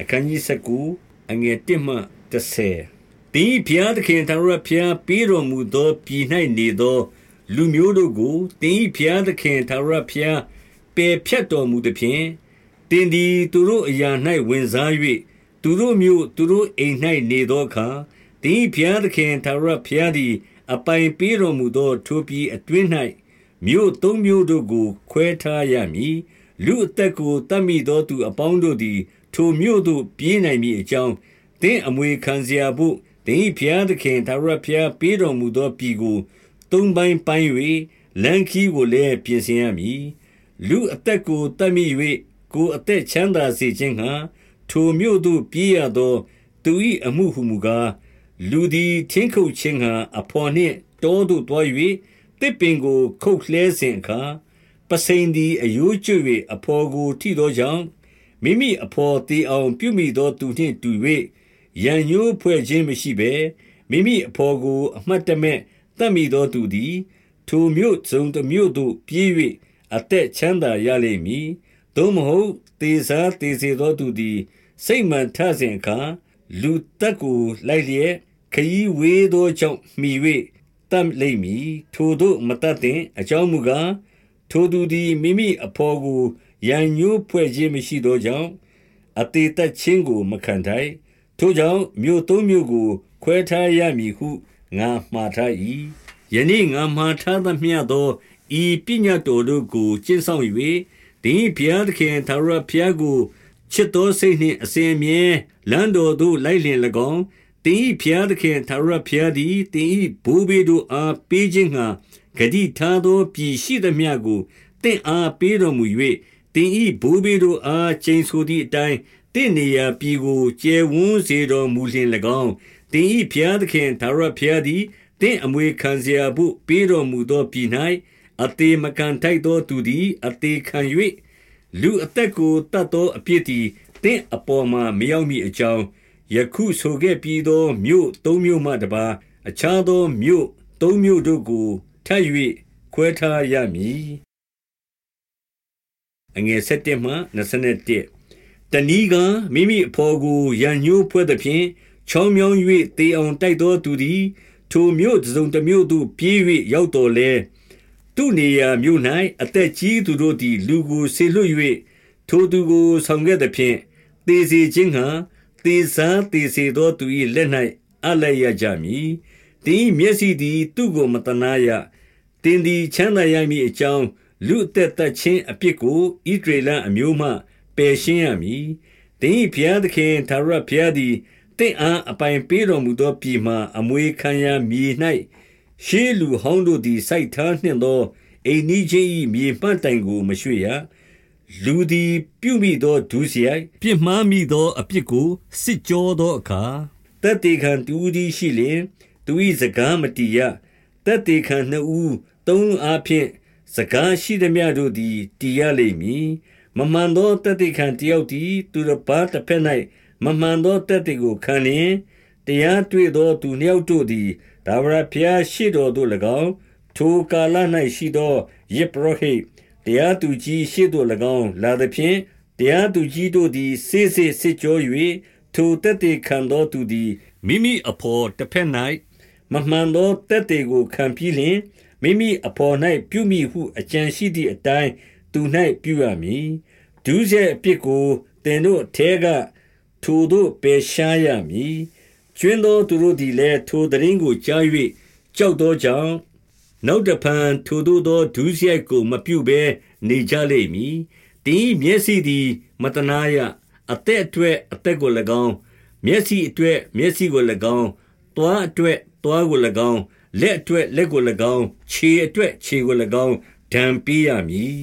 အခန်းကြီး19အငယ်1မှ30သင်၏ဘုရားသခင်ထာဝရဘုရားပေးတော်မူသောပြည်၌နေသော လူမျိုးတို့ကိုသင်၏ဘုရားသခင်ထာဝရဘုရားပယ်ဖြတ်တော်မူသဖြင့်သင်သည်သူတို့အရာ၌ဝင်စား၍သူတို့မျိုးသူတို့အိမ်၌နေသောအခါသင်၏ဘုရားသခင်ထာဝရဘုရားသည် အပိုင်ပေးတော်မူသောထိုပြည်အတွင်း၌မြို့သုံးမြို့တို့ကိုခွဲထားရမည်လူအသက်ကိုတတ်မိသောသူအပေါင်းတို့သည် ထိုမြို့သို့ ပြေးနိုင်မည်အကြောင်း၊သင့်အမွေခံစရာဘို့ သင်၏ဘုရားသခင် ထာဝရဘုရားပေးတော်မူသောပြည်ကို သုံးပိုင်းပိုင်း၍လမ်းခရီးကိုလည်း ပြင်ဆင်ရမည်။လူအသက်ကို သတ်မိ၍ကိုယ်အသက်ချမ်းသာစေခြင်းငှါ ထိုမြို့သို့ ပြေးရသော သူ၏အမှုဟူမူကား၊လူသည် ထင်းခုတ်ခြင်းငှါ အဘော်နှင့် တောသို့သွား၍သစ်ပင်ကို ခုတ်လှဲစဉ်အခါ၊ပုဆိန်သည် အရိုးကျွတ်၍အဘော်ကို ထိသောကြောင့် မိမိအဖော်တေအောင် ပြုမိသောသူနှင့်တူ၍ရန်ညိုးဖွဲ့ခြင်းမရှိဘဲ မိမိအဖော်ကို အမှတ်တမဲ့တတ်မိသောသူသည် ထိုမြို့စုံတစ်မြို့သို့ ပြေး၍အသက်ချမ်းသာရလိမ့်မည် သို့မဟုတ်တေစားတေစေသောသူသည် စိတ်မှန်ထစဉ်အခါ လူတက်ကိုလိုက်လျက်ခยีဝေးသောကြောင့်မိ၍တတ်လိမ့်မည် ထိုတို့မတတ်တဲ့အကြောင်းမူကား ထိုသူသည် မိမိအဖော်ကို ရန်ညိုးဖွဲ့ခြင်းမရှိသောကြောင့်အသေးသက်ချင်းကိုမခံထိုက်ထိုကြောင့်မြို့သုံးမြို့ကိုခွဲထားရမည်ဟုငါမှားထား၏ယနေ့ငါမှားထားသမျှသောဤပညာတော်တို့ကိုကျင့်ဆောင်၍ဒီဘုရားသခင်သာရဘုရားကိုချစ်သောစိတ်နှင့်အစဉ်အမြဲလမ်းတော်သို့လိုက်လျင်၎င်းတင်းဤဘုရားသခင်သာရဘုရားသည်တင်းဤဘိုးဘေးတို့အားပေးခြင်းငှာဂတိထားသောပြည်ရှိသမျှကိုတင့်အားပေးတော်မူ၍ တင်ဤဘိုးဘေးတို့အားချိန်ဆိုသည့်အတိုင်းတင့်နေရာပြည်ကိုကျယ်ဝန်းစေတော်မူလျင်၎င်းတင်ဤဘုရားသခင်သာရဘုရားသည်တင့်အမွေခံเสียဖို့ပေးတော်မူသောပြည်၌အသေးမကန်ထိုက်သောသူသည်အသေးခံ၍လူအသက်ကိုတတ်သောအပြစ်သည်တင့်အပေါ်မှာမရောက်မီအကြောင်းယခုဆိုခဲ့ပြီးသောမြို့သုံးမြို့မှတပါအခြားသောမြို့သုံးမြို့တို့ကိုထပ်၍ခွဲထားရမည် အငယ်7မှ21တဏီကမိမိအဖော်ကိုရန်ညှိုးဖွဲ့သည်ဖြင့်ချောင်းမြောင်း၍တေအောင်တိုက်သောသူသည် ထိုမြို့စုံတစ်မြို့သို့ပြေး၍ရောက်တော်လဲသူနေရာမြို့၌အသက်ကြီးသူတို့သည် လူကိုဆေလွတ်၍ထိုသူကိုဆောင်ခဲ့သည်ဖြင့်သေစေခြင်းဟံသေစားသေစေသောသူ၏လက်၌အလည်းရကြမည်တင်းမျက်စိသည် သူ့ကိုမတနာရတင်းသည်ချမ်းသာရမည်အကြောင်း လူအသက်သက်ချင်းအပြစ်ကိုဣဒရေလအမျိုးမှပယ်ရှင်းရမည်တင်း၏ဘုရားသခင်သာရဘုရားသည်တင့်အားအပိုင်ပေးတော်မူသောပြည်မှအမွေခံရမည်၌ရှေးလူဟောင်းတို့သည်စိုက်ထားနှင့်သောအိမ်နီးချင်း၏မြေမှတ်တိုင်ကိုမရွှေ့ရလူသည်ပြုမိသောဒုစရိုက်ပြစ်မှားမိသောအပြစ်ကိုစစ်ကြောသောအခါတက်တေခံတူသည်ရှိလျင်သူ၏စကားမတီးရတက်တေခံနှစ်ဦးသုံးအားဖြင့် စကားရှိသည်များတို့သည်တည်ရလိမ့်မည်မမှန်သောတက်တေခံတယောက်သည်သူတစ်ပါးတစ်ဖက်၌မမှန်သောတက်တေကိုခံလျင်တရားတွေ့သောသူနှစ်ယောက်တို့သည်ဒါဝရဖျားရှိတော်သို့၎င်းထိုကာလ၌ရှိသောယေဘရဟိတရားသူကြီးရှိသို့၎င်းလာသည်ဖြင့်တရားသူကြီးတို့သည်စေးစေးစစ်ကြော၍ထိုတက်တေခံသောသူသည်မိမိအဖော်တစ်ဖက်၌မမှန်သောတက်တေကိုခံပြီးလျှင် မိမိအဖော်၌ပြုမိဟုအကြံရှိသည့်အတိုင်းသူ၌ပြုရမည်ဒုစရိုက်အပြစ်ကိုတင်တို့အထဲကထိုတို့ပယ်ရှားရမည်ကျွင်းသောသူတို့သည်လည်းထိုတရင်ကိုကြား၍ကြောက်သောကြောင့်နောက်တဖန်ထိုတို့သောဒုစရိုက်ကိုမပြုဘဲနေကြလိမ့်မည်တင်းမျက်စိသည်မတနာရအသက်အတွက်အသက်ကို၎င်းမျက်စိအတွက်မျက်စိကို၎င်းတွားအတွက်တွားကို၎င်း လက်အတွက်လက်ကို၎င်း ခြေအတွက် ခြေကို၎င်း ဒဏ်ပေးရမည်